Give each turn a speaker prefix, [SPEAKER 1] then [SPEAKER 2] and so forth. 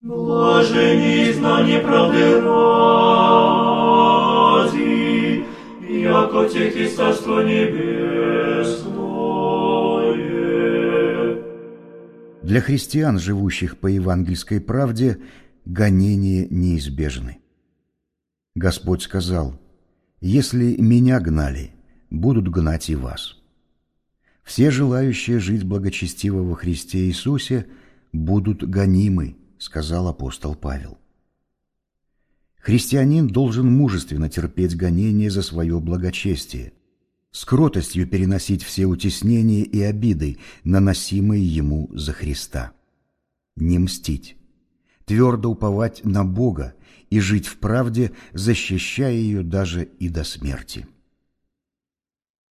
[SPEAKER 1] Блажени знание правды ради, яко тех и царство небесное.
[SPEAKER 2] Для христиан, живущих по евангельской правде, гонения неизбежны. Господь сказал, «Если меня гнали, будут гнать и вас». Все желающие жить благочестиво во Христе Иисусе будут гонимы, сказал апостол Павел. Христианин должен мужественно терпеть гонения за свое благочестие, с кротостью переносить все утеснения и обиды, наносимые ему за Христа. Не мстить, твердо уповать на Бога и жить в правде, защищая ее даже и до смерти.